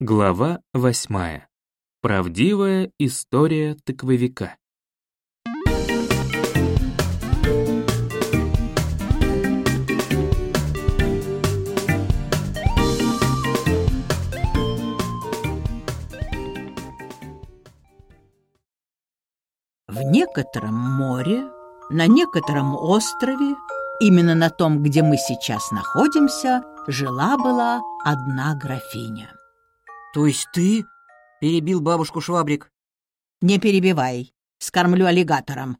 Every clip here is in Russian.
Глава восьмая. Правдивая история тыквовика. В некотором море, на некотором острове, именно на том, где мы сейчас находимся, жила-была одна графиня. «То есть ты?» — перебил бабушку Швабрик. «Не перебивай, скормлю аллигатором».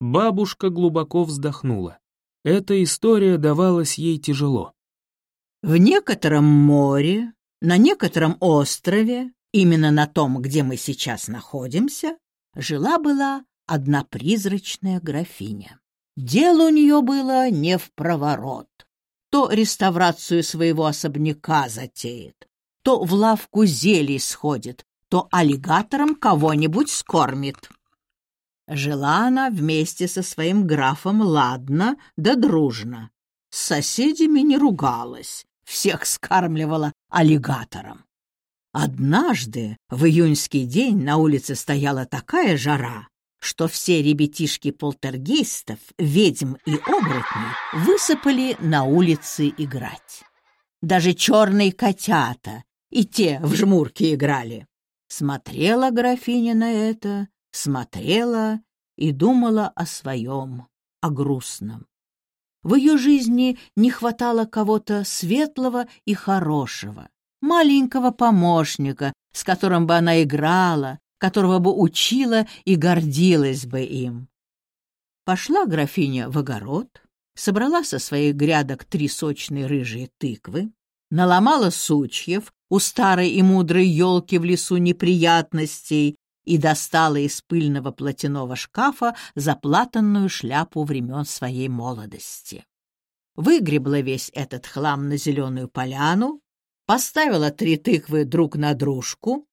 Бабушка глубоко вздохнула. Эта история давалась ей тяжело. «В некотором море, на некотором острове, именно на том, где мы сейчас находимся, жила-была одна призрачная графиня. Дело у нее было не в проворот. То реставрацию своего особняка затеет, то в лавку зелий сходит, то аллигатором кого-нибудь скормит. Жила она вместе со своим графом ладно да дружно. С соседями не ругалась, всех скармливала аллигатором. Однажды в июньский день на улице стояла такая жара, что все ребятишки полтергейстов, ведьм и оборотней высыпали на улицы играть. Даже черные котята и те в жмурки играли. Смотрела графиня на это, смотрела и думала о своем, о грустном. В ее жизни не хватало кого-то светлого и хорошего, маленького помощника, с которым бы она играла, которого бы учила и гордилась бы им. Пошла графиня в огород, собрала со своих грядок три сочные рыжие тыквы, наломала сучьев у старой и мудрой елки в лесу неприятностей и достала из пыльного платяного шкафа заплатанную шляпу времен своей молодости. Выгребла весь этот хлам на зеленую поляну, поставила три тыквы друг на дружку,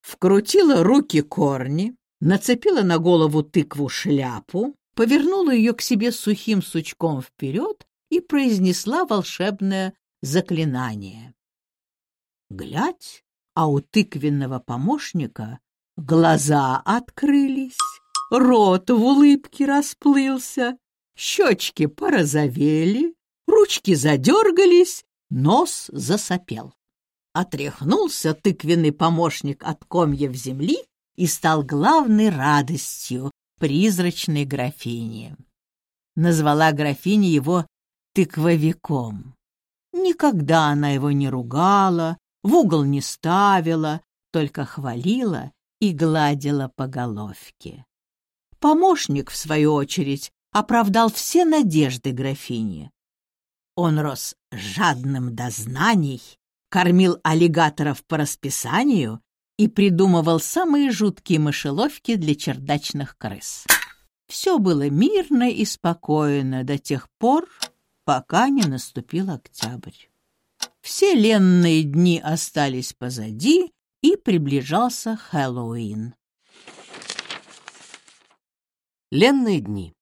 вкрутила руки корни, нацепила на голову тыкву шляпу, повернула ее к себе сухим сучком вперед и произнесла волшебное заклинание. Глядь, а у тыквенного помощника глаза открылись, рот в улыбке расплылся, щечки порозовели, ручки задергались, нос засопел. Отряхнулся тыквенный помощник от комья в земли и стал главной радостью призрачной графини. Назвала графиня его тыквовиком. Никогда она его не ругала, в угол не ставила, только хвалила и гладила по головке. Помощник, в свою очередь, оправдал все надежды графини. Он рос жадным до знаний, кормил аллигаторов по расписанию и придумывал самые жуткие мышеловки для чердачных крыс. Все было мирно и спокойно до тех пор, пока не наступил октябрь. Все ленные дни остались позади, и приближался Хэллоуин. Ленные дни.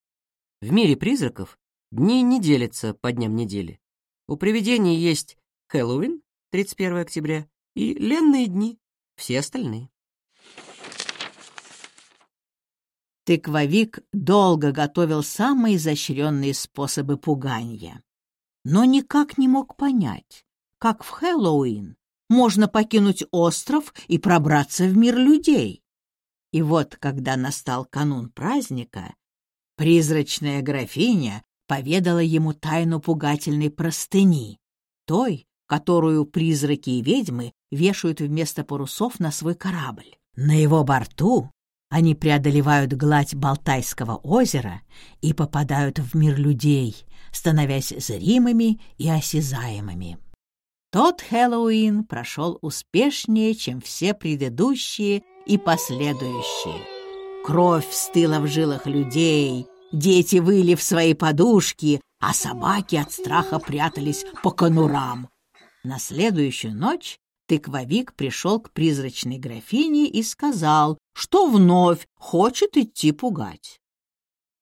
В мире призраков дни не делятся по дням недели. У привидений есть Хэллоуин, 31 октября, и ленные дни, все остальные. Тыквовик долго готовил самые изощренные способы пугания, но никак не мог понять, как в Хэллоуин можно покинуть остров и пробраться в мир людей. И вот, когда настал канун праздника, призрачная графиня поведала ему тайну пугательной простыни, той, которую призраки и ведьмы вешают вместо парусов на свой корабль. На его борту они преодолевают гладь Балтайского озера и попадают в мир людей, становясь зримыми и осязаемыми. Тот Хэллоуин прошел успешнее, чем все предыдущие и последующие. Кровь стыла в жилах людей, дети выли в свои подушки, а собаки от страха прятались по конурам. На следующую ночь Тыквовик пришел к призрачной графине и сказал, что вновь хочет идти пугать.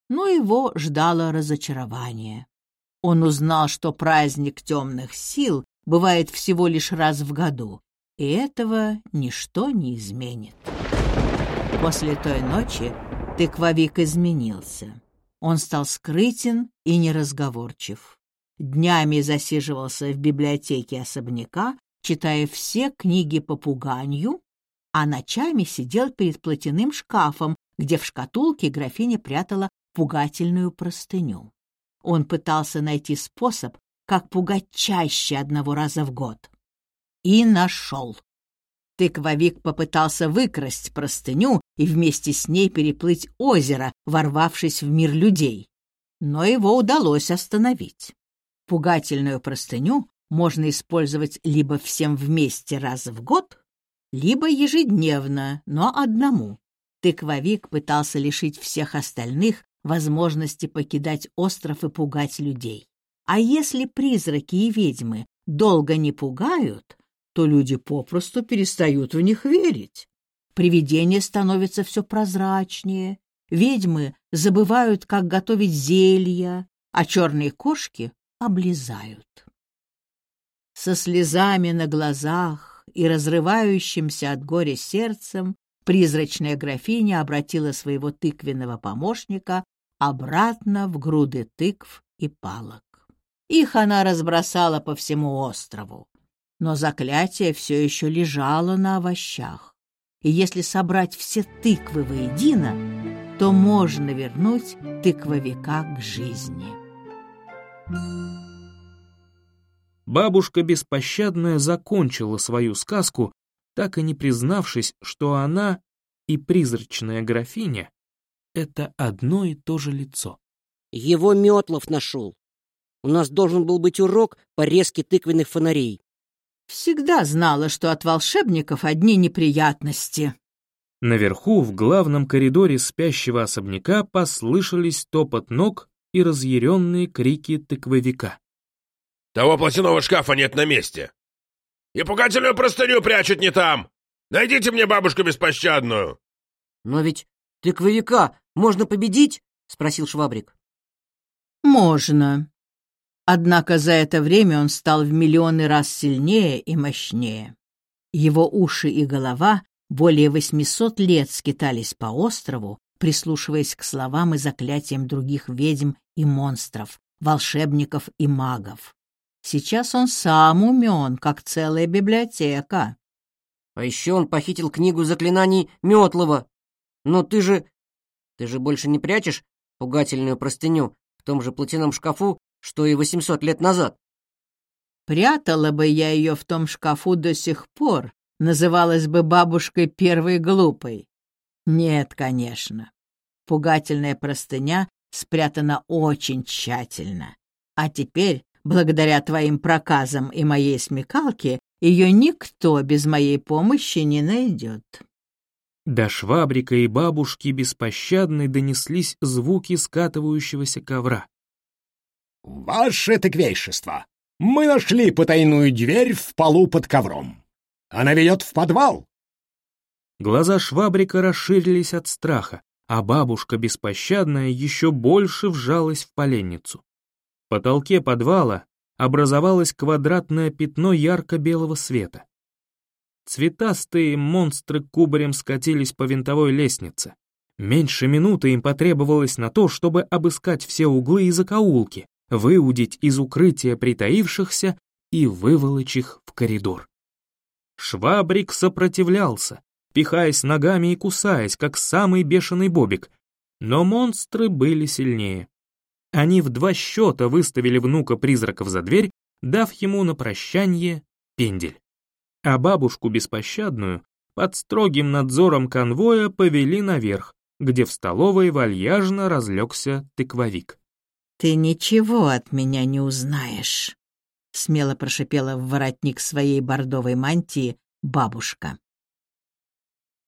Но его ждало разочарование. Он узнал, что праздник темных сил бывает всего лишь раз в году, и этого ничто не изменит. После той ночи тыквовик изменился. Он стал скрытен и неразговорчив. Днями засиживался в библиотеке особняка, Читая все книги по пуганью, а ночами сидел перед платяным шкафом, где в шкатулке графиня прятала пугательную простыню. Он пытался найти способ, как пугать чаще одного раза в год. И нашел. Тыквовик попытался выкрасть простыню и вместе с ней переплыть озеро, ворвавшись в мир людей. Но его удалось остановить. Пугательную простыню можно использовать либо всем вместе раз в год, либо ежедневно, но одному. Тыквовик пытался лишить всех остальных возможности покидать остров и пугать людей. А если призраки и ведьмы долго не пугают, то люди попросту перестают в них верить. Привидения становятся все прозрачнее, ведьмы забывают, как готовить зелья, а черные кошки облизают со слезами на глазах и разрывающимся от горя сердцем, призрачная графиня обратила своего тыквенного помощника обратно в груды тыкв и палок. Их она разбросала по всему острову, но заклятие все еще лежало на овощах. И если собрать все тыквы воедино, то можно вернуть тыквовика к жизни. Thank you. Бабушка беспощадная закончила свою сказку, так и не признавшись, что она и призрачная графиня — это одно и то же лицо. Его Метлов нашел. У нас должен был быть урок по резке тыквенных фонарей. Всегда знала, что от волшебников одни неприятности. Наверху, в главном коридоре спящего особняка, послышались топот ног и разъяренные крики тыквовика. Того платинового шкафа нет на месте. И пугательную простыню прячут не там. Найдите мне бабушку беспощадную. Но ведь тыквовика можно победить? Спросил Швабрик. Можно. Однако за это время он стал в миллионы раз сильнее и мощнее. Его уши и голова более 800 лет скитались по острову, прислушиваясь к словам и заклятиям других ведьм и монстров, волшебников и магов. Сейчас он сам умен, как целая библиотека. А еще он похитил книгу заклинаний Метлова. Но ты же... Ты же больше не прячешь пугательную простыню в том же платяном шкафу, что и 800 лет назад. Прятала бы я ее в том шкафу до сих пор, называлась бы бабушкой первой глупой. Нет, конечно. Пугательная простыня спрятана очень тщательно. А теперь благодаря твоим проказам и моей смекалке, ее никто без моей помощи не найдет». До швабрика и бабушки беспощадной донеслись звуки скатывающегося ковра. «Ваше тыквейшество! Мы нашли потайную дверь в полу под ковром. Она ведет в подвал!» Глаза швабрика расширились от страха, а бабушка беспощадная еще больше вжалась в поленницу. В потолке подвала образовалось квадратное пятно ярко-белого света. Цветастые монстры кубарем скатились по винтовой лестнице. Меньше минуты им потребовалось на то, чтобы обыскать все углы и закоулки, выудить из укрытия притаившихся и выволочь их в коридор. Швабрик сопротивлялся, пихаясь ногами и кусаясь, как самый бешеный бобик, но монстры были сильнее. Они в два счета выставили внука призраков за дверь, дав ему на прощание пендель. А бабушку беспощадную под строгим надзором конвоя повели наверх, где в столовой вальяжно разлегся тыквовик. «Ты ничего от меня не узнаешь», — смело прошипела в воротник своей бордовой мантии бабушка.